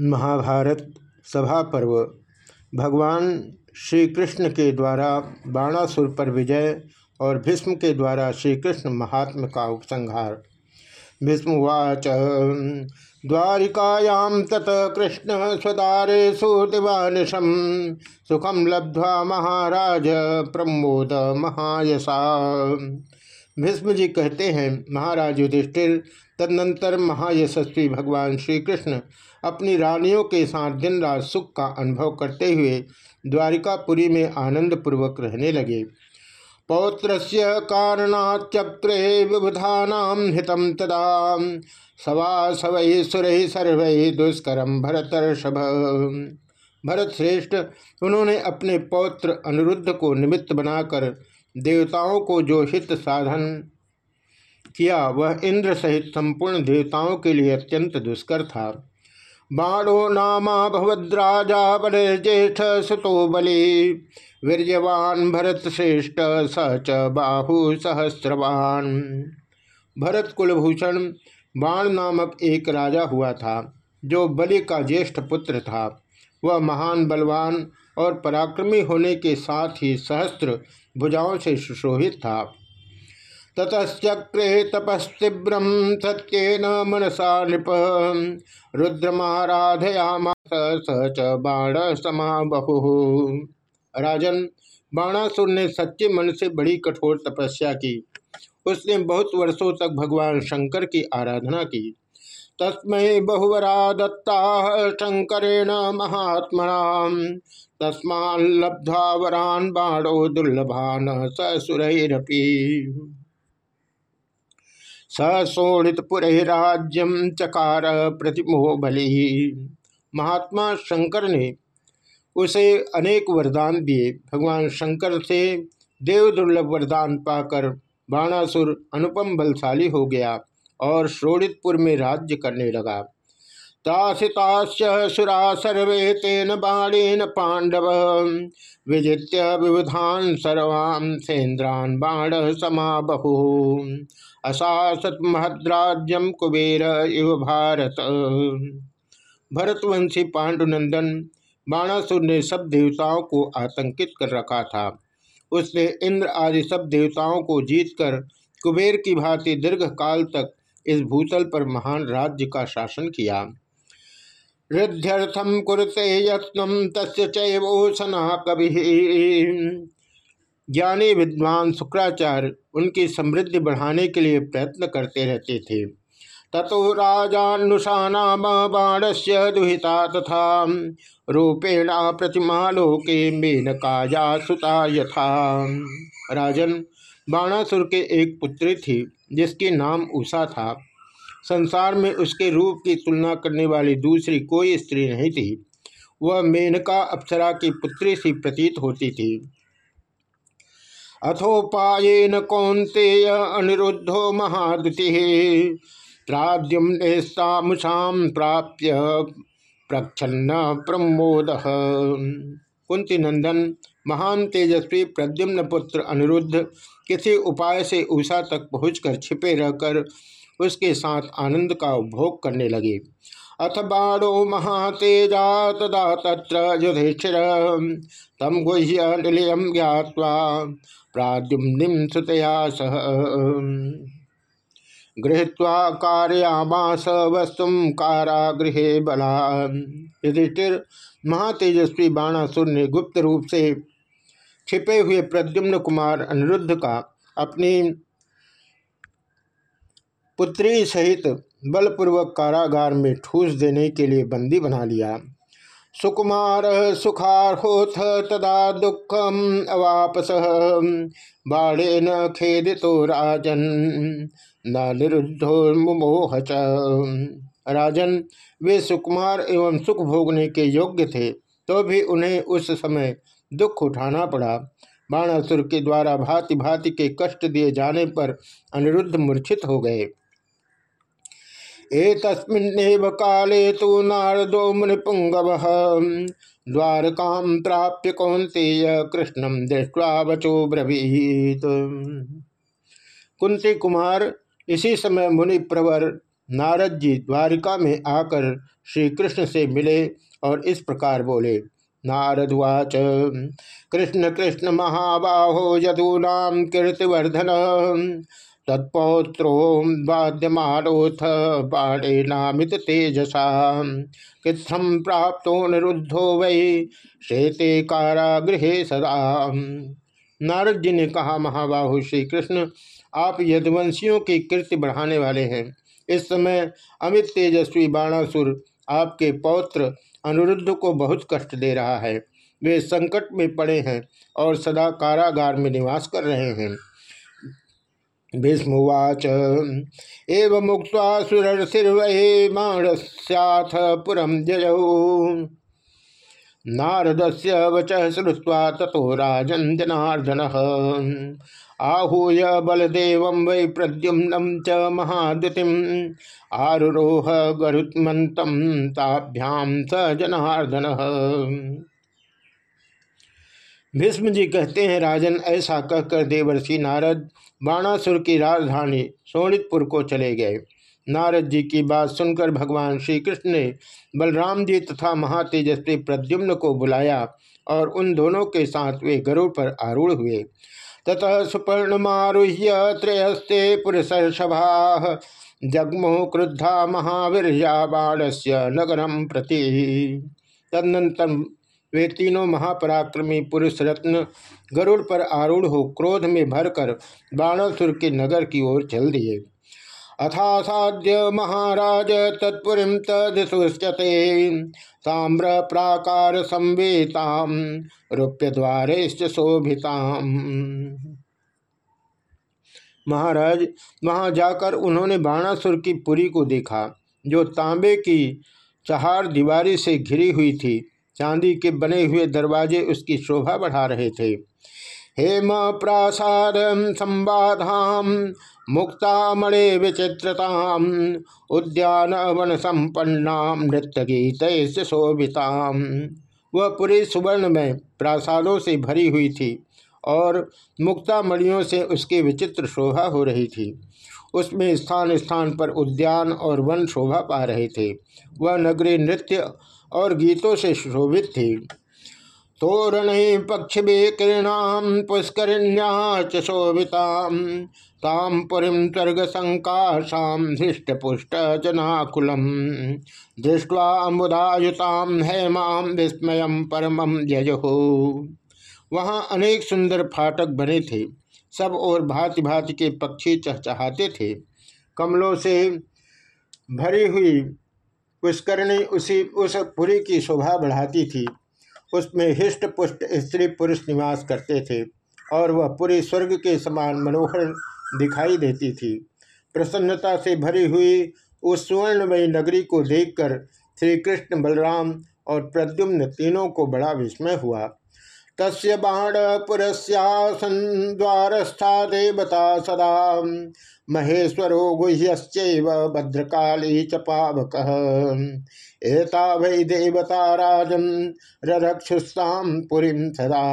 महाभारत सभा पर्व। भगवान श्री कृष्ण के द्वारा बाणासुर पर विजय और भीष्म के द्वारा श्री कृष्ण महात्म का उपसंहार। भीष्मवाच, द्वारिकायां तत कृष्ण स्वदारेशु दिवानिशम। सुखम लब्ध्वा महाराज प्रमोद महायसा। भीष्म जी कहते हैं, महाराज युधिष्ठिर, तदनंतर महायशस्वी भगवान श्री कृष्ण अपनी रानियों के साथ दिन रात सुख का अनुभव करते हुए द्वारिकापुरी में आनंद पूर्वक रहने लगे। पौत्र कारणाचक्रे विबुधानाम हितम तदा। सवा सवै सुर सर्व दुष्करम भरतर्षभ। भरत श्रेष्ठ उन्होंने अपने पौत्र अनिरुद्ध को निमित्त बनाकर देवताओं को जो हित साधन किया, वह इंद्र सहित संपूर्ण देवताओं के लिए अत्यंत दुष्कर था। बाणो नामा भवद्राजा ज्येष्ठ सुतो बलि। वीरवान भरत श्रेष्ठ स च बाहु सहस्रवान। भरत कुलभूषण, बाण नामक एक राजा हुआ था, जो बलि का ज्येष्ठ पुत्र था। वह महान बलवान और पराक्रमी होने के साथ ही सहस्त्र भुजाओं से सुशोभित था। ततश्चक्रे तपस्तीव्रम सत्यन मनसा नृप। रुद्रमाराधयामास स च बाण समा बहु राजन, बाणासुर ने सच्चे मन से बड़ी कठोर तपस्या की। उसने बहुत वर्षों तक भगवान शंकर की आराधना की। तस्मै बहुवरा दत्ता शंकरेण महात्मना। तस्मा लब्धा वरान बाणो दुर्लभान ससुरपी सशोणितपुरे राज्यम चकार प्रतिमोह बलि। महात्मा शंकर ने उसे अनेक वरदान दिए। भगवान शंकर से देव दुर्लभ वरदान पाकर बाणासुर अनुपम बलशाली हो गया और श्रोणितपुर में राज्य करने लगा। सुरा सर्वे तेन बाणेन पांडव। विजित्य विविधान सर्वान् सेन्द्रान बाण समा बहु असासत महद्राज्यम कुबेर इव भारत। भरतवंशी पांडुनंदन बाणासुर ने सब देवताओं को आतंकित कर रखा था। उसने इंद्र आदि सब देवताओं को जीतकर कुबेर की भांति दीर्घ काल तक इस भूतल पर महान राज्य का शासन किया। रिध्यर्थम कुरते यत्न तस्य कवि। ज्ञानी विद्वान शुक्राचार्य उनकी समृद्धि बढ़ाने के लिए प्रयत्न करते रहते थे। ततो राजानुषानाम बाण से दुहिता तथा रूपेण प्रतिमा लोके मेनकाया सुता यथा। राजन बाणासुर के एक पुत्री थी, जिसके नाम उषा था। संसार में उसके रूप की तुलना करने वाली दूसरी कोई स्त्री नहीं थी। वह मेनका अप्सरा की पुत्री सी प्रतीत होती थी। अथोपायन कौंतेय अनिरुद्धो महादुति त्राद्युम्नेस्तामुषाम प्राप्य प्रक्षन्न प्रमोद। कुंती नंदन महान तेजस्वी प्रद्युम्न पुत्र अनिरुद्ध किसी उपाय से उषा तक पहुंचकर छिपे रहकर उसके साथ आनंद का उपभोग करने लगे। अथ बाणो महातेजा तदा तत्र युधिष्ठिर, तम गुह्य निलयम ज्ञावा प्राद्युम्निम सुतया सह। गृहत्वा कारयामास वस्तु कारागृहे बला युधिष्ठिर महातेजस्वी बाणासुर ने गुप्त रूप से छिपे हुए प्रद्युम्न कुमार अनिरुद्ध का अपनी पुत्री सहित बलपूर्वक कारागार में ठूस देने के लिए बंदी बना लिया। सुकुमार सुखारोथ तदा दुखम अवापस। बाणे न खेदितो राजन, न निरुद्धो मुमोह राजन, वे सुकुमार एवं सुख भोगने के योग्य थे तो भी उन्हें उस समय दुख उठाना पड़ा। बाणासुर के द्वारा भांति भांति के कष्ट दिए जाने पर अनिरुद्ध मूर्छित हो गए। एतस्मिन्नेव काले तो नारदो मुनिपुंगव द्वारका प्राप्य कौंतेय कृष्णम दृष्टवा वचो ब्रवीत। कुंती कुमार, इसी समय मुनि प्रवर नारद जी द्वारिका में आकर श्री कृष्ण से मिले और इस प्रकार बोले नारदवाच कृष्ण कृष्ण, महाबाहो, यदूनाम, कीर्तिवर्धन। तत्पौत्रो वाद्यमानोथ बाणेनामित तेजसा। कृत्थम प्राप्तो निरुद्धो वै शेते कारागृहे सदा। नारद जी ने कहा, महाबाहु श्री कृष्ण आप यदुवंशियों की कीर्ति बढ़ाने वाले हैं। इस समय अमित तेजस्वी बाणासुर आपके पौत्र अनिरुद्ध को बहुत कष्ट दे रहा है। वे संकट में पड़े हैं और सदा कारागार में निवास कर रहे हैं। भीष्मवाच एवं मुक्त सुरर्षिर्वहे माणस्याथ पुरम जयऊ नारद से वच श्रुवा तथो राजन जनार्दन। आहूय बलदेव वै प्रद्युम्नम च महादुति आरोह गरुत्मत स जनार्दन। भीष्म जी कहते हैं, राजन ऐसा कहकर देवर्षि नारद बाणासुर की राजधानी सोनितपुर को चले गए। नारद जी की बात सुनकर भगवान श्री कृष्ण ने बलराम जी तथा महातेजस्वी प्रद्युम्न को बुलाया और उन दोनों के साथ वे गरुड़ पर आरूढ़ हुए। ततः सुपर्णमारुह्य त्रयस्ते पुरुषभा जगमोह क्रुद्धा महावीर बाणस्य नगरम प्रति। तदनंतर वे तीनों महापराक्रमी पुरुष रत्न गरुड़ पर आरूढ़ हो क्रोध में भरकर बाणासुर के नगर की ओर चल दिए। अथासाद्य महाराज तत्पुरी तदिशुष्यते ताम्र प्राकार संवेताम रूप्य द्वारे शोभिताम महाराज, वहाँ जाकर उन्होंने बाणासुर की पुरी को देखा, जो तांबे की चहार दीवारी से घिरी हुई थी। चांदी के बने हुए दरवाजे उसकी शोभा बढ़ा रहे थे। हेम प्रासाद संवाधाम मुक्तामणे विचित्रताम उद्यान वन संपन्नाम नृत्य गीत शोभिताम वह पूरे सुवर्ण में प्रासादों से भरी हुई थी और मुक्ता मणियों से उसकी विचित्र शोभा हो रही थी। उसमें स्थान स्थान पर उद्यान और वन शोभा पा रहे थे। वह नगरी नृत्य और गीतों से शोभित थी। तोरण पक्ष किरणाम पुष्करिण्या च शोभिताम। ताम पुरीम स्वर्ग संकाशाम हृष्ट पुष्ट जनाकुलम। दृष्टवा अमुदायुताम हेमाम विस्मय परमम जयहो वहाँ अनेक सुंदर फाटक बने थे। सब और भांति भांति के पक्षी चहचहाते थे। कमलों से भरी हुई पुष्करणी उसी, उस पुरी की शोभा बढ़ाती थी। उसमें हिष्ट पुष्ट स्त्री पुरुष निवास करते थे और वह पूरी स्वर्ग के समान मनोहर दिखाई देती थी। प्रसन्नता से भरी हुई उस सुवर्णमयी नगरी को देखकर श्री कृष्ण बलराम और प्रद्युम्न तीनों को बड़ा विस्मय हुआ। तस्य बाण पुरस्यासन द्वारस्था देवता सदा। महेश्वरो गुह्यश्चैव भद्रकाली च पावक। एता वै देवता राजन रक्षुस्ताम पुरीम सदा।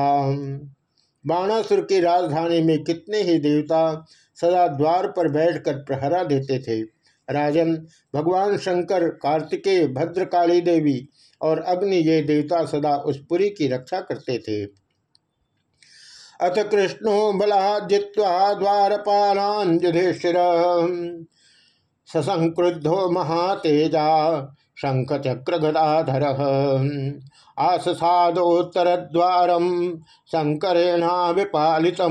बाणासुर की राजधानी में कितने ही देवता सदा द्वार पर बैठकर प्रहरा देते थे। राजन, भगवान शंकर, कार्तिकेय, भद्रकाली देवी और अग्नि ये देवता सदा उस पुरी की रक्षा करते थे। अथ कृष्णो बला जित्वा द्वारपालान युधिष्ठिर। ससंक्रुद्धो महातेजा शंख चक्र गदाधर आससादोत्तर द्वारम शंकरेणा विपालित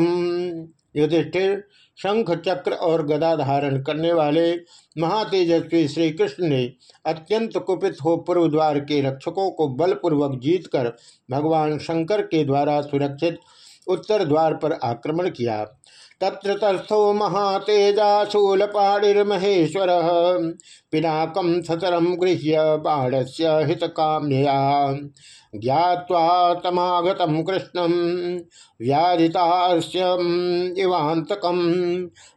युधिष्ठिर शंख चक्र और गदा धारण करने वाले महातेजस्वी श्री कृष्ण ने अत्यंत कुपित हो पूर्व द्वार के रक्षकों को बलपूर्वक जीतकर भगवान शंकर के द्वारा सुरक्षित उत्तर द्वार पर आक्रमण किया। तत्र तस्थो महातेजा शूलपाणिर्महेश्वर पिनाकम सतरम गृह्य बाणस्य हित काम्या ज्ञावा तमागतम कृष्णम व्याधितास्यवांतकम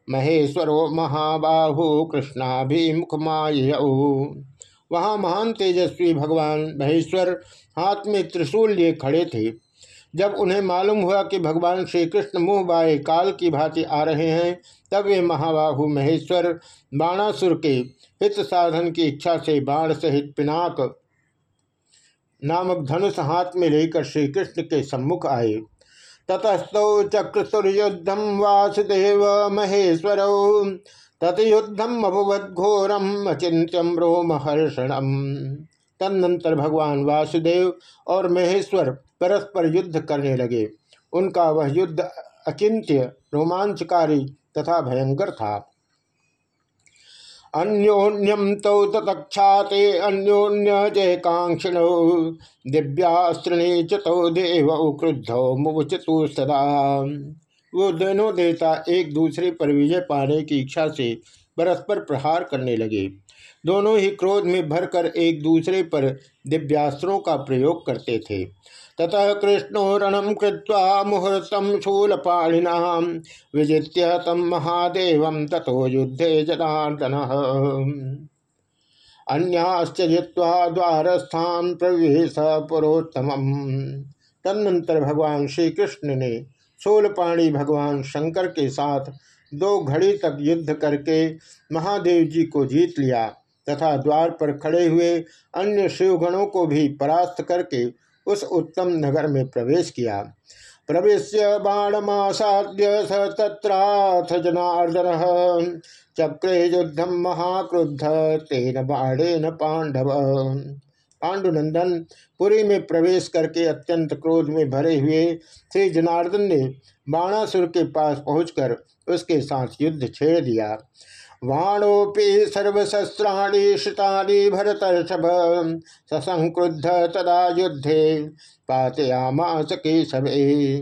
महेश्वरो महाबाहु कृष्णाभिमुखमाय। वहाँ महान तेजस्वी भगवान महेश्वर हाथ में त्रिशूल लिए खड़े थे। जब उन्हें मालूम हुआ कि भगवान श्री कृष्ण मुँह बाए काल की भांति आ रहे हैं, तब वे महाबाहु महेश्वर बाणासुर के हित साधन की इच्छा से बाण सहित पिनाक नामक धनुष हाथ में लेकर श्री कृष्ण के सम्मुख आए। ततस्तौ चक्रसुरयुद्धम वासुदेव महेश्वर। ततयुद्धम अभवद्घोरम अचिंत्यम रोमहर्षणम। तदनंतर भगवान वासुदेव और महेश्वर परस्पर युद्ध करने लगे। उनका वह युद्ध अचिंत्य रोमांचकारी तथा भयंकर था। अन्योन्यम तौ ततक्षाते अन्योन्य जय कांक्षिण दिव्यास्त्रणे चतौ देव क्रुद्धौ मुचतु सदा। वो दोनों देवता एक दूसरे पर विजय पाने की इच्छा से परस्पर प्रहार करने लगे। दोनों ही क्रोध में भरकर एक दूसरे पर दिव्यास्त्रों का प्रयोग करते थे। ततः कृष्णो रणम कृत्वा मुहूर्तम शूलपाणिना विजित्य तम महादेव तथो युद्धे जनार्दन। अन्याश्च जित्वा द्वारस्थान प्रवेश पुरोत्तम। तदनंतर भगवान श्री कृष्ण ने शूलपाणी भगवान शंकर के साथ दो घड़ी तक युद्ध करके महादेव जी को जीत लिया तथा द्वार पर खड़े हुए अन्य शिवगणों को भी परास्त करके उस उत्तम नगर में प्रवेश किया। प्रवेश बाणमासाद्य स तत्राथ जनार्दन। चक्रे युद्धम महाक्रुद्ध, तेन बाणेन पांडव। पांडुनंदन पुरी में प्रवेश करके अत्यंत क्रोध में भरे हुए श्री जनार्दन ने बाणासुर के पास पहुंचकर उसके साथ युद्ध छेड़ दिया। वाणोपि सर्वशस्त्राणी श्रुतानि भरतर्षभ। ससंक्रुद्ध तदा युद्धे पातयामास केशवे।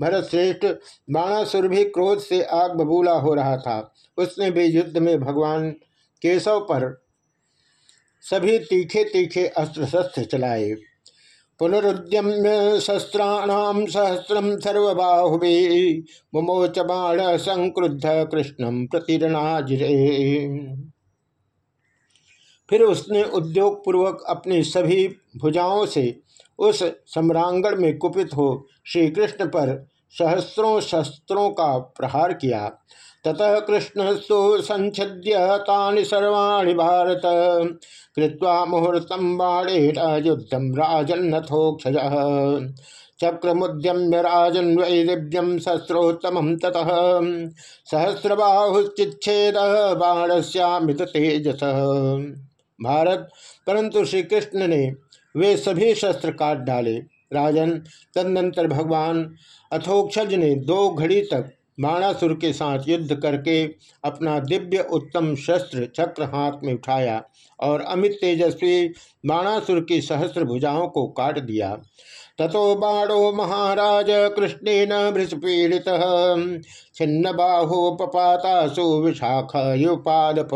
भरत श्रेष्ठ बाणासुर भी क्रोध से आग बबूला हो रहा था। उसने भी युद्ध में भगवान केशव पर सभी तीखे तीखे अस्त्र शस्त्र चलाए। पुनरुद्यम्य शस्त्राणाम सहस्रम सर्वबाहुवे मुमोच बाण संक्रुद्ध कृष्णम प्रतिरणाजिरे। फिर उसने उद्योग पूर्वक अपनी सभी भुजाओं से उस सम्रांगण में कुपित हो श्री कृष्ण पर सहस्रों शस्त्रों का प्रहार किया। ततः कृष्णस्तु संछद्य तानि सर्वाणि भारत। कृत्वा मुहूर्तम बाणेन युद्धम राजन्नथोक्षज। चक्रमुद्यम्य राजन वै दिव्यम शस्त्रोत्तम ततः। सहस्रबाहुश्चिच्छेद बाणस्यामित तेजस। भारत परंतु श्री कृष्ण ने वे सभी शस्त्र काट डाले। राजन, तदनंतर भगवान अथोक्षज ने दो घड़ी तक बाणासुर के साथ युद्ध करके अपना दिव्य उत्तम शस्त्र चक्र हाथ में उठाया और अमित तेजस्वी बाणासुर की सहस्र भुजाओं को काट दिया। ततो बाणो महाराज कृष्णेन भृषपीड़ित छिन्न बाहोपपातासु विशाख युपादप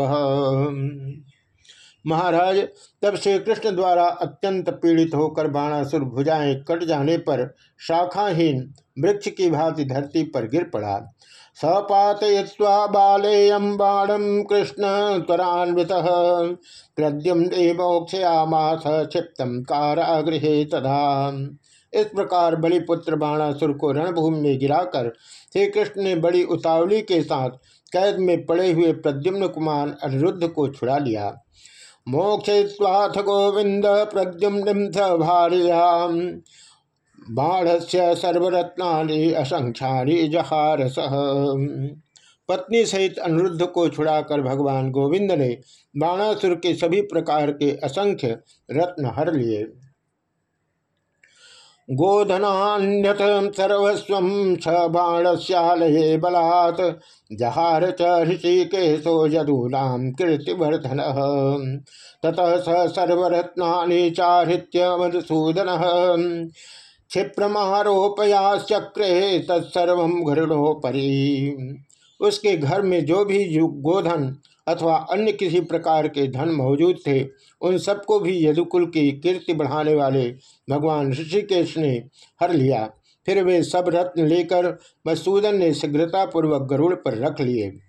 महाराज, तब श्री कृष्ण द्वारा अत्यंत पीड़ित होकर बाणासुर भुजाएँ कट जाने पर शाखाहीन वृक्ष की भांति धरती पर गिर पड़ा। सपातय्वा बालेयम बाणम कृष्ण त्वरान्वित प्रद्युम मोक्षयामाथ क्षिप्तम कारागृह तथा। इस प्रकार बलिपुत्र बाणासुर को रणभूमि में गिराकर श्री कृष्ण ने बड़ी उतावली के साथ कैद में पड़े हुए प्रद्युम्न कुमार अनिरुद्ध को छुड़ा लिया। मोक्षेस्वाथ गोविंद प्रद्युम्न भार्या बाढ़ से सर्वरत्ना असंख्या जहार सह पत्नी सहित अनिरुद्ध को छुड़ाकर भगवान गोविंद ने बाणासुर के सभी प्रकार के असंख्य रत्न हर लिए। गोधनान्यत सर्वस्व छ बाणस्यालये बलात्, जहार च ऋषिकेशो कीर्तिवर्धन। ततः स चाहृत्य मधुसूदन क्षिप्रमारोपयाचक्रे तत्सर्व घृणोपरी। उसके घर में जो भी गोधन अथवा अन्य किसी प्रकार के धन मौजूद थे, उन सबको भी यदुकुल की कीर्ति बढ़ाने वाले भगवान ऋषिकेश ने हर लिया। फिर वे सब रत्न लेकर मसूदन ने शीघ्रतापूर्वक गरुड़ पर रख लिए।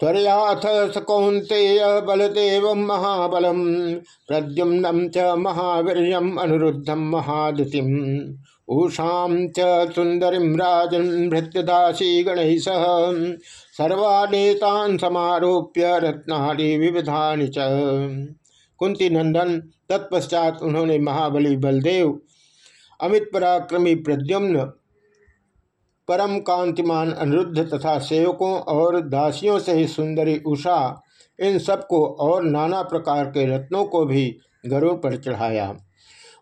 त्वरयाथ सकौंतेय बलदेव महाबलम प्रद्युम्नम च महावीर अनुरुद्धम महादतिम। ऊषा च सुंदरी राजन भृत्यदासी गणेश सर्वानेतान समारोप्य रत्नाली विविधानि च। कुंती नंदन तत्पश्चात उन्होंने महाबली बलदेव अमित पराक्रमी प्रद्युम्न परम कांतिमान, अनिरुद्ध तथा सेवकों और दासियों से ही सुंदरी उषा, इन सबको और नाना प्रकार के रत्नों को भी गरुड़ पर चढ़ाया।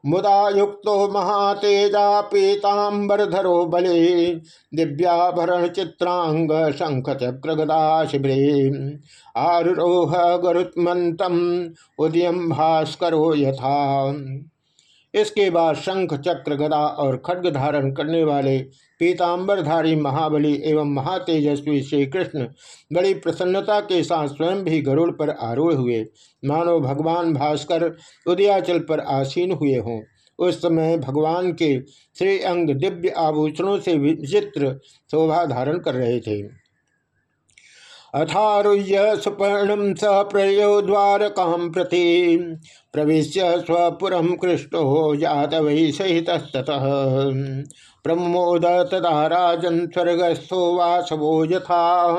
मुदा युक्त महातेजा पीतांबरधरो बले, दिव्याभरण चित्रांग शंख चक्र गदा आरोह गरुत्मंतम उदयम भास्करो यथा। इसके बाद शंख, चक्र, गदा और खड्ग धारण करने वाले पीताम्बरधारी महाबली एवं महातेजस्वी श्री कृष्ण बड़ी प्रसन्नता के साथ स्वयं भी गरुड़ पर आरूढ़ हुए। मानो भगवान भास्कर उदयाचल पर आसीन हुए हों। उस समय भगवान के श्री अंग दिव्य आभूषणों से विचित्र शोभा धारण कर रहे थे। अथारुह्य सुपर्णम स प्रयो द्वारकां प्रति। प्रवेश स्वपुरम कृष्णो यादव सहित प्रमोद तदा राजन स्वर्गस्थो वासवो यथा।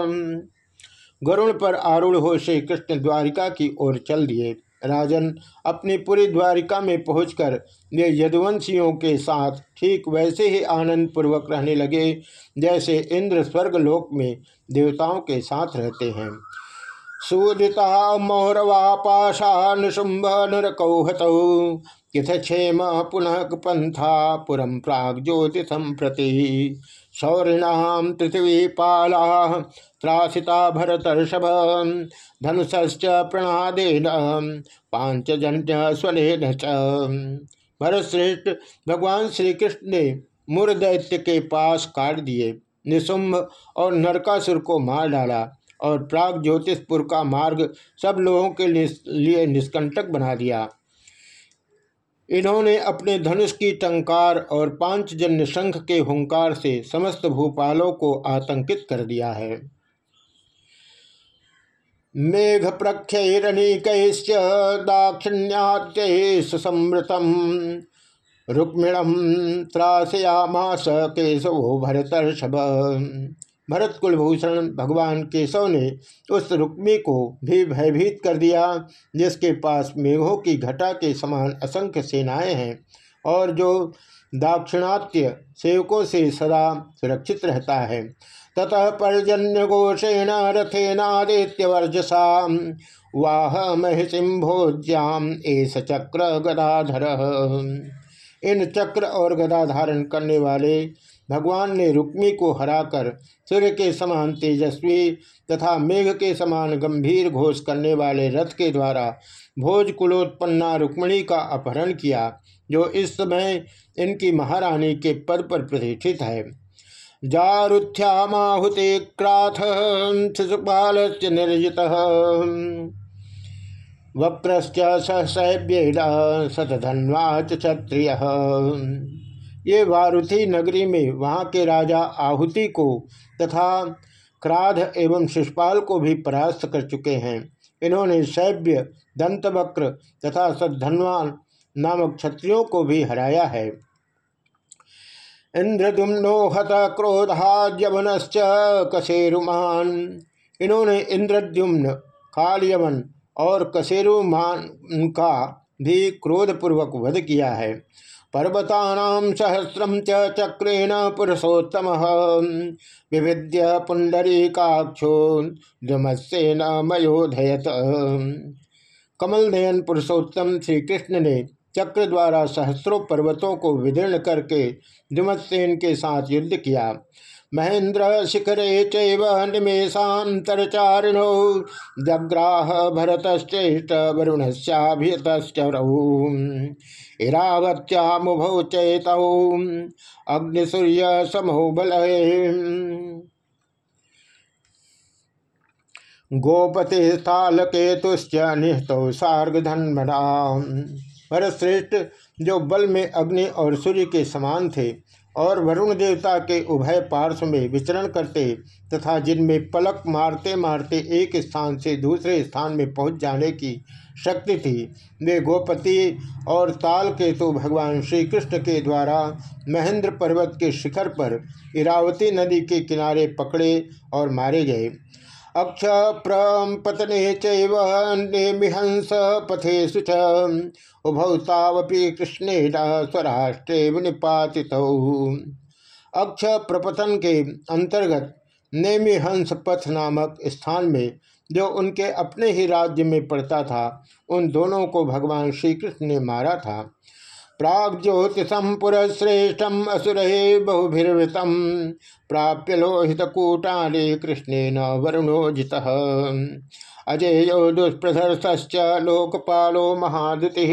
गरुण पर आरूढ़ हो श्री कृष्ण द्वारिका की ओर चल दिए। राजन अपनी पूरी द्वारिका में पहुंचकर वे यदुवंशियों के साथ ठीक वैसे ही आनंद पूर्वक रहने लगे, जैसे इंद्र स्वर्ग लोक में देवताओं के साथ रहते हैं। सूदिता मौरवा पाशा निशुंभ नरकौहतौ। किथ क्षेम पुनः पंथा पुरम प्राग ज्योतिषम प्रति। शौरिणाम पृथ्वी पाला त्रासिता भरतर्षभ। धनुष्च प्रणादेन पांचजन्य स्वलेन च। भरतश्रेष्ठ, भगवान श्री कृष्ण ने मुर दैत्य के पास काट दिए। निशुंभ और नरकासुर को मार डाला और प्राग ज्योतिषपुर का मार्ग सब लोगों के लिए निष्कंटक बना दिया। इन्होंने अपने धनुष की टंकार और पांचजन्य शंख के हुंकार से समस्त भूपालों को आतंकित कर दिया है। मेघ प्रख्यरणिक दाक्षिण्यात्य सुसमृतम रुक्मिणम त्रासयामास केशवो भरतर्षभ। भरत कुलभूषण भगवान केशव ने उस रुक्मी को भी भयभीत कर दिया, जिसके पास मेघों की घटा के समान असंख्य सेनाएँ हैं और जो दाक्षिणात्य सेवकों से सदा सुरक्षित रहता है। ततः पर्जन्य घोषेण रथेनादित्य वर्जसा वाह महिषिम भोज्याम एस चक्र गदाधर। इन चक्र और गदा धारण करने वाले भगवान ने रुक्मी को हराकर सूर्य के समान तेजस्वी तथा मेघ के समान गंभीर घोष करने वाले रथ के द्वारा भोज कुलोत्पन्ना रुक्मणी का अपहरण किया, जो इस समय इनकी महारानी के पद पर प्रतिष्ठित है। जारुथ्यामाहुते क्राथ शिशुपाल निर्जित। वक्रश्च सहसैव्येण शतधन्वा क्षत्रिय। ये वारुथी नगरी में वहाँ के राजा आहुति को तथा क्राध एवं शिषपाल को भी परास्त कर चुके हैं। इन्होंने शैव्य दंतवक्र तथा सद्धनवान नामक क्षत्रियों को भी हराया है। इंद्रदुम्नो हत क्रोधाजवनश्च कसेरुमान इन्होंने इंद्रद्युम्न कालयवन और कसेरुमान का भी क्रोधपूर्वक वध किया है। पर्वता सहस्रम च चक्रेण पुरुषोत्तम। विविध्य पुंडरीकाक्षो धमस्सेन मयोधयत कमल नयन पुरुषोत्तम श्री कृष्ण ने चक्र द्वारा सहस्रों पर्वतों को विदीर्ण करके जुमत्सेन के साथ युद्ध किया। महेंद्र शिखरे चेमेशातरचारिणो जग्राह भरतश्रेष्ठ वरुणस्याभितश्चरौ इरावत्यामुभौ चैतौ, अग्निसूर्य समो बल गोपते स्थालकेतुश्च निहतौ सार्गधन्मना भरतश्रेष्ठ, जो बल में अग्नि और सूर्य के समान थे और वरुण देवता के उभय पार्श्व में विचरण करते तथा जिनमें पलक मारते मारते एक स्थान से दूसरे स्थान में पहुँच जाने की शक्ति थी, वे गोपति और ताल केतु भगवान श्री कृष्ण के द्वारा महेंद्र पर्वत के शिखर पर इरावती नदी के किनारे पकड़े और मारे गए। अक्ष प्रपतने चेमिहंस पथेशु च। उभौतावपि कृष्णेन स्वराष्ट्रे निपातित। अक्ष प्रपतन के अंतर्गत नेमिहंस पथ नामक स्थान में जो उनके अपने ही राज्य में पड़ता था, उन दोनों को भगवान श्री कृष्ण ने मारा था। प्राग ज्योतिषम पुरश्रेष्ठम असुर बहुभिर्वृतम प्राप्य लोहित कूटाने कृष्णेन वरुणोजित। अजयो दुष्प्रधर्ष लोकपालो महादुति।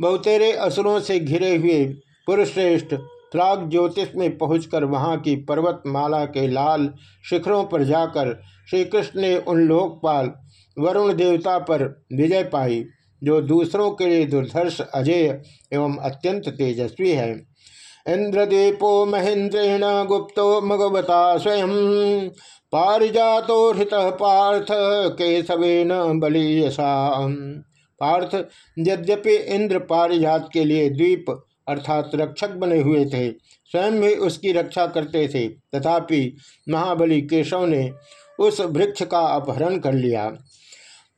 बहुतेरे असुरों से घिरे हुए पुरुषश्रेष्ठ प्राग ज्योतिष में पहुंचकर वहाँ की पर्वतमाला के लाल शिखरों पर जाकर श्री कृष्ण ने उन लोकपाल वरुण देवता पर विजय पाई। जो दूसरों के लिए दुर्धर्ष, अजय एवं अत्यंत तेजस्वी है। इंद्रदीपो महेंद्रेण गुप्तो मगवता स्वयं। पारिजातो हृत पार्थ केशवेन बलियसा। पार्थ, यद्यपि इंद्र पारिजात के लिए द्वीप अर्थात रक्षक बने हुए थे, स्वयं भी उसकी रक्षा करते थे। तथापि महाबली केशव ने उस वृक्ष का अपहरण कर लिया।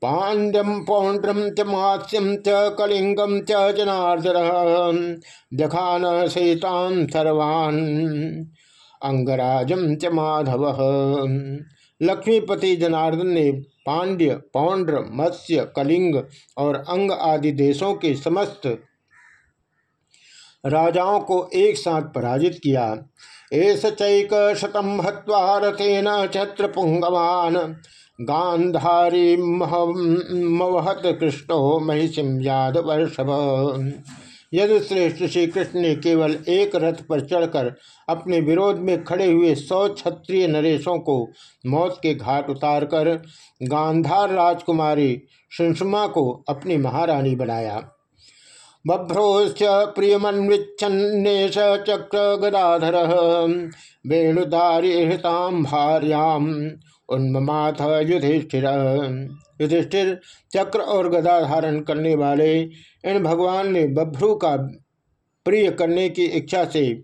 पांड्यम पौंड्रम च मात्स्यम च कलिंगम च, जनार्दन। जखान सहितान सर्वान। अंगराजम च माधव। लक्ष्मीपति जनार्दन ने पांड्य पौंड्र मत्स्य, कलिंग और अंग आदि देशों के समस्त राजाओं को एक साथ पराजित किया। एस चैक शतम हत्वा रथेन छत्र पुंगवान गांधारी महत कृष्णो महिषिम याद वर्षभ यदि श्रेष्ठ श्री कृष्ण ने केवल एक रथ पर चढ़कर अपने विरोध में खड़े हुए सौ क्षत्रिय नरेशों को मौत के घाट उतारकर गांधार राजकुमारी सुषमा को अपनी महारानी बनाया। बभ्रोश्च प्रियमन्विच्छन्नेश चक्र गदाधर वेणुदारी हृताम भार्याम उन्माथ युधिष्ठिर युधिष्ठिर चक्र और गदा धारण करने वाले इन भगवान ने बभ्रू का प्रिय करने की इच्छा से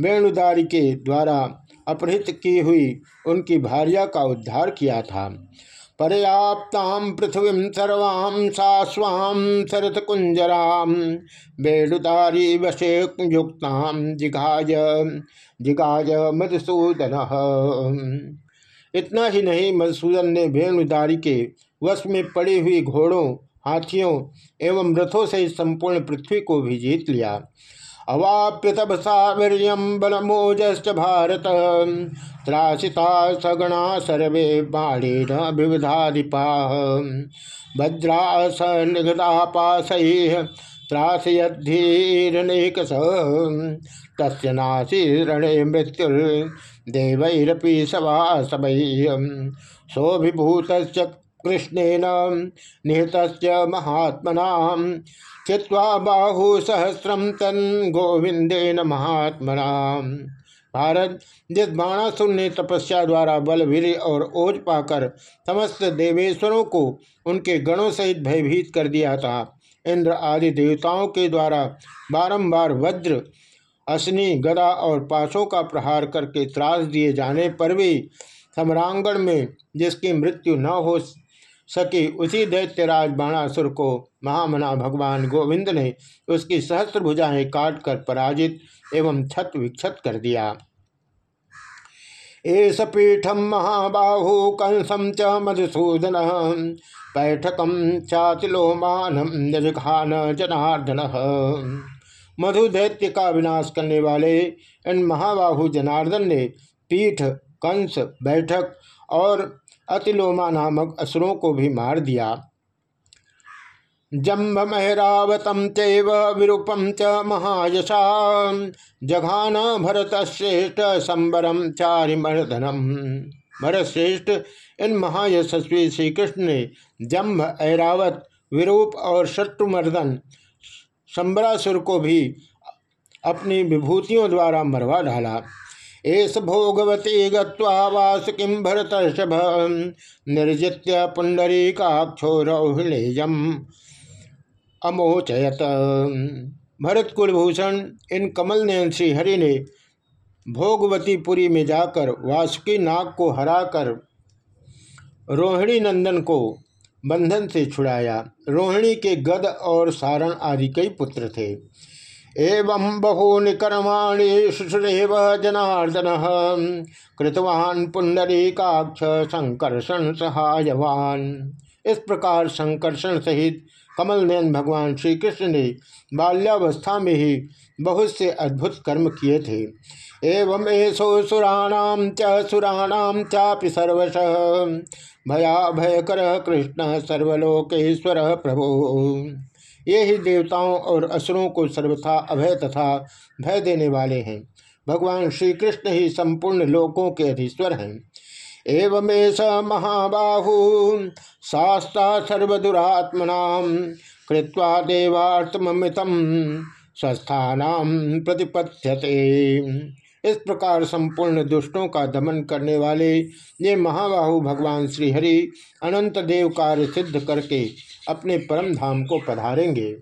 वेणुदारी के द्वारा अपहृत की हुई उनकी भार्या का उद्धार किया था। पर्याप्ता पृथ्वी सर्वाम सा स्वाम शरत कुंजराम वेणुदारी वशे युक्ता जिघाज जिघाज मधुसूदन इतना ही नहीं मधुसूदन ने भेणुदारी के वश में पड़ी हुई घोड़ों, हाथियों एवं रथों से संपूर्ण पृथ्वी को भी जीत लिया। अवाप्य तपसा वीरियम बलमोजश्च भारत। त्रासिता सगणा सर्वे बाणेन विविधाधिपा। भद्रास निगदापाशैः त्रासयद्धीरनेकस तस्य नासी रणे मृत्युर्देवैरपि सभा सभैः सोऽभिभूतश्च कृष्णेन निहत महात्मना चित्वा बाहु सहस्रम तन गोविंदेन महात्मना भारत जिस बाणासुर ने तपस्या द्वारा बल वीर और ओज पाकर समस्त देवेश्वरों को उनके गणों सहित भयभीत कर दिया था। इंद्र आदि देवताओं के द्वारा बारंबार वज्र असनी गदा और पासों का प्रहार करके त्रास दिए जाने पर भी सम्रांगण में जिसकी मृत्यु न हो सके, उसी दैत्यराज बाणासुर को महामना भगवान गोविंद ने उसकी सहस्त्र भुजाएँ काट कर पराजित एवं छत विक्षत कर दिया। एस पीठम महाबाहु कंसम च मधुसूदन पैठकम चातिलोमान जनार्दन। मधु दैत्य का विनाश करने वाले इन महाबाहु जनार्दन ने पीठ, कंस, बैठक और अतिलोमा नामक असुरों को भी मार दिया। जम्भ महरावतम चैव विरूपम च महायशा जघान भरत श्रेष्ठ संबरम चारिमर्दनम। भरत श्रेष्ठ इन महायशस्वी श्री कृष्ण ने जम्भ ऐरावत विरूप और शत्रुमर्दन संबरासुर को भी अपनी विभूतियों द्वारा मरवा डाला। एस भोगवती गवास किम भरत निर्जित्य पुंडरी काक्षो अमोचयत। भरत कुलभूषण, इन कमल नयन श्री हरि ने भोगवतीपुरी में जाकर वासुकी नाग को हराकर रोहिणी नंदन को बंधन से छुड़ाया। रोहिणी के गद और सारण आदि कई पुत्र थे। एवं बहूनि कर्माणि शुश्रेव जनार्दन, कृतवान पुंडरीकाक्ष संकर्षण सहायवान। इस प्रकार संकर्षण सहित कमल नयन भगवान श्री कृष्ण ने बाल्यावस्था में ही बहुत से अद्भुत कर्म किए थे। एवं ऐसो सुराणाम च चापि सर्वश। भया कृष्ण सर्वलोकेश्वर प्रभु। ये ही देवताओं और असुरों को सर्वथा अभय तथा भय देने वाले हैं। भगवान श्री कृष्ण ही संपूर्ण लोकों के अधीश्वर हैं। एवमेश महाबाहु शास्ता सर्वदुरात्मना कृत्वा देवात्मृतम स्वस्थान प्रतिपथ्यते इस प्रकार संपूर्ण दुष्टों का दमन करने वाले ये महाबाहु भगवान श्रीहरि अनंत देव कार्य सिद्ध करके अपने परम धाम को पधारेंगे।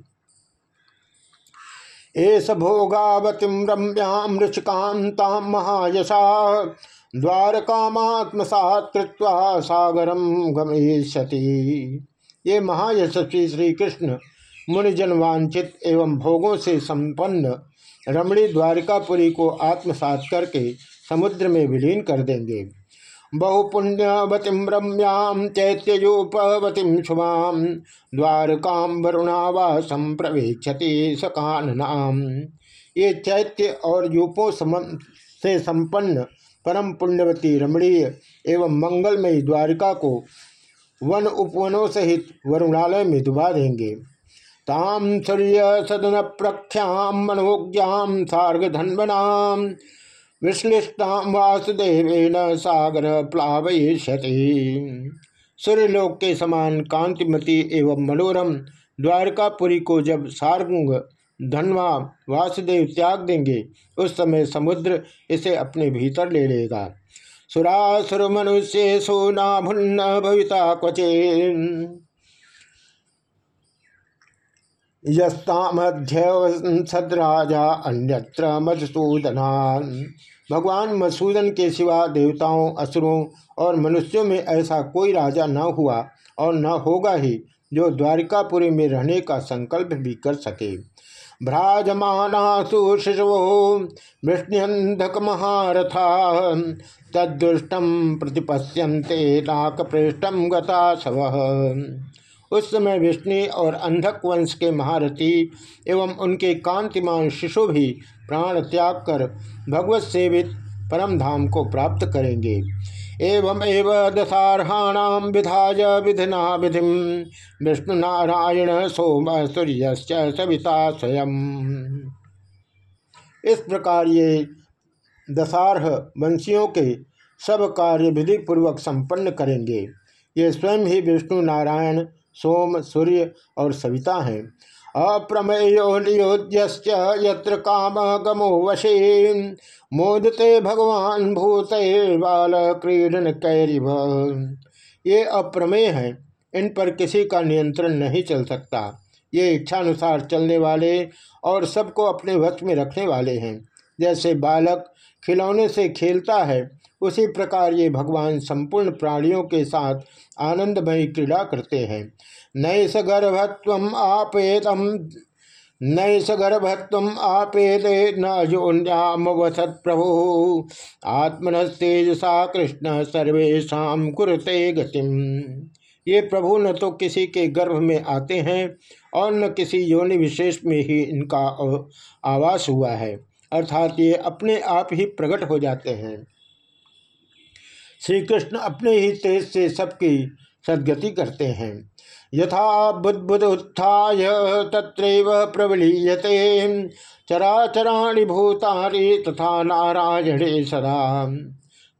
एस भोगावतीम रम्याम ऋषिकांता महायशा कृत्वा सागरम गमेशति ये महायशस्वी श्री कृष्ण मुनिजन वांछित एवं भोगों से संपन्न रमणी द्वारिकापुरी को आत्मसात करके समुद्र में विलीन कर देंगे। बहुपुण्यवतीम रम्याम चैत्यूपवतीम शुभाम द्वारकाम वरुणावासम प्रवेक्षति सकान ये चैत्य और यूपों से संपन्न परम पुण्यवती रमणीय एवं मंगलमयी द्वारिका को वन उपवनों सहित वरुणालय में दुबा देंगे। ताम सूर्य सदन प्रख्याम मनोज्ञाम सार्ग धन्वनाम विश्लिष्टाम वासुदेव सागर प्लावयति सूर्यलोक के समान कांतिमती एवं मनोरम द्वारकापुरी को जब सार्गुंग धनवा वासुदेव त्याग देंगे, उस समय समुद्र इसे अपने भीतर ले लेगा। सुरासुर मनुष्य सोना भुन्न भविता क्वचे यस्तामध्य सदराजा अन्यत्र मधुसूदनान। भगवान मधुसूदन के सिवा देवताओं, असुरों और मनुष्यों में ऐसा कोई राजा न हुआ और न होगा ही जो द्वारिकापुरी में रहने का संकल्प भी कर सके। भ्राजमानासु शिशवो वृष्ण्यंधक महारथा तदुष्टम प्रतिपश्यंते नाकपृष्ठम गता सव उस समय विष्णु और अंधक वंश के महारथी एवं उनके कांतिमान शिशु भी प्राण त्याग कर भगवत सेवित परम धाम को प्राप्त करेंगे। एवं एव दशारहाणाम विधाय विधिना विधि। विष्णु नारायण सोम सूर्य सविता स्वयं। इस प्रकार ये दशारह वंशियों के सब कार्य विधि पूर्वक संपन्न करेंगे। ये स्वयं ही विष्णु नारायण सोम, सूर्य और सविता हैं। अप्रमेयो नियोज्य यत्र काम गमो वशे मोदते भगवान भूत बाल क्रीडन कैरिभ। ये अप्रमेय हैं। इन पर किसी का नियंत्रण नहीं चल सकता। ये इच्छानुसार चलने वाले और सबको अपने वश में रखने वाले हैं। जैसे बालक खिलौने से खेलता है उसी प्रकार ये भगवान संपूर्ण प्राणियों के साथ आनंदमयी क्रीड़ा करते हैं। नैस गर्भत्व आपेतम नैस गर्भत्व आपेदे न योन्याम वसत प्रभु। आत्मनस्तेजसा कृष्ण सर्वेशा कुरते गतिम। ये प्रभु न तो किसी के गर्भ में आते हैं और न किसी योनि विशेष में ही इनका आवास हुआ है। अर्थात ये अपने आप ही प्रकट हो जाते हैं। श्री कृष्ण अपने ही तेज से सबकी सदगति करते हैं। यथा बुद्बुद उत्थाय तत्रैव प्रबलीयते। चराचराणि भूतानि तथा नारायणे सदा।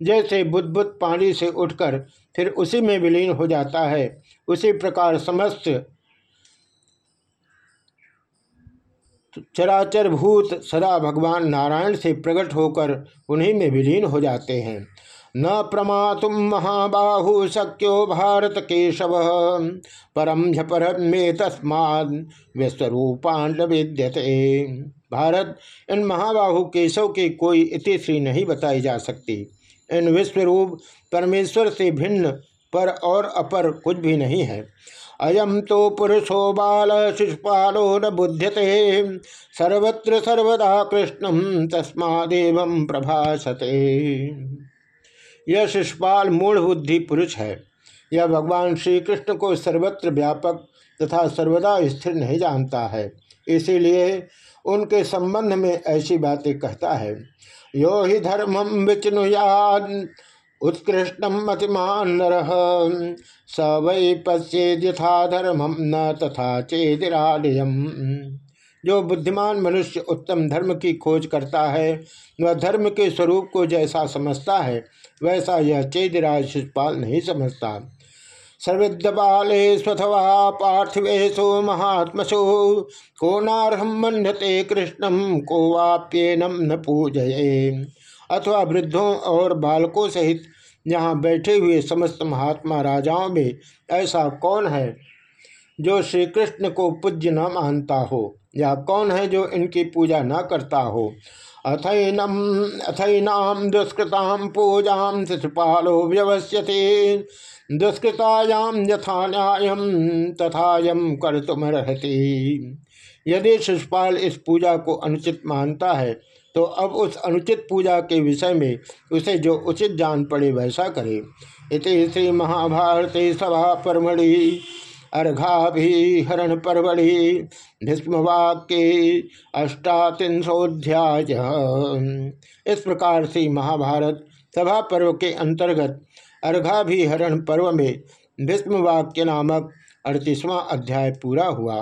जैसे बुद्बुद पानी से उठकर फिर उसी में विलीन हो जाता है, उसी प्रकार समस्त चराचर भूत सदा भगवान नारायण से प्रकट होकर उन्हीं में विलीन हो जाते हैं। न प्रमातुम महाबाहु शक्यो भारत केशव परम झपर में तस्माद विश्वरूपांड विद्यते। भारत, इन महाबाहु केशव की कोई इतिश्री नहीं बताई जा सकती। इन विश्वरूप परमेश्वर से भिन्न, पर और अपर कुछ भी नहीं है। अयम तो पुरुषो बाल शिशुपालो न बुध्यते। सर्वत्र सर्वदा कृष्णम तस्मादेव प्रभासते। यह शिशुपाल मूढ़ बुद्धि पुरुष है। यह भगवान श्री कृष्ण को सर्वत्र व्यापक तथा सर्वदा स्थिर नहीं जानता है। इसीलिए उनके संबंध में ऐसी बातें कहता है। यो ही धर्मम विचनुयाद उत्कृष्टम मतिमान नर। स वै पश्चेद यथा धर्मम न तथा चेदिरालयम। जो बुद्धिमान मनुष्य उत्तम धर्म की खोज करता है, वह धर्म के स्वरूप को जैसा समझता है वैसा यह चेदिराज शिषपाल नहीं समझता। सर्विद्यपाले स्वथवा पार्थिवेशु महात्मसु को नारहम मन्यते कृष्णम को वाप्येनम न पूजये। अथवा वृद्धों और बालकों सहित यहाँ बैठे हुए समस्त महात्मा राजाओं में ऐसा कौन है जो श्री कृष्ण को पूज्य न मानता हो? या कौन है जो इनकी पूजा न करता हो? अथैनम अथैनाम दुष्कृताम पूजाम शिशुपालो व्यवस्यते। दुष्कृतायाम यथा न्यायम तथायम कर तुम रहती यदि शिशुपाल इस पूजा को अनुचित मानता है तो अब उस अनुचित पूजा के विषय में उसे जो उचित जान पड़े वैसा करे। इति श्री महाभारती सभा परमढ़ि अर्घाभिहरण परवड़ी भीष्मवाक्य अष्टातिशोध्याय इस प्रकार से महाभारत सभा पर्व के अंतर्गत अर्घाभिहरण पर्व में भीष्मवाक्य नामक अड़तीसवां अध्याय पूरा हुआ।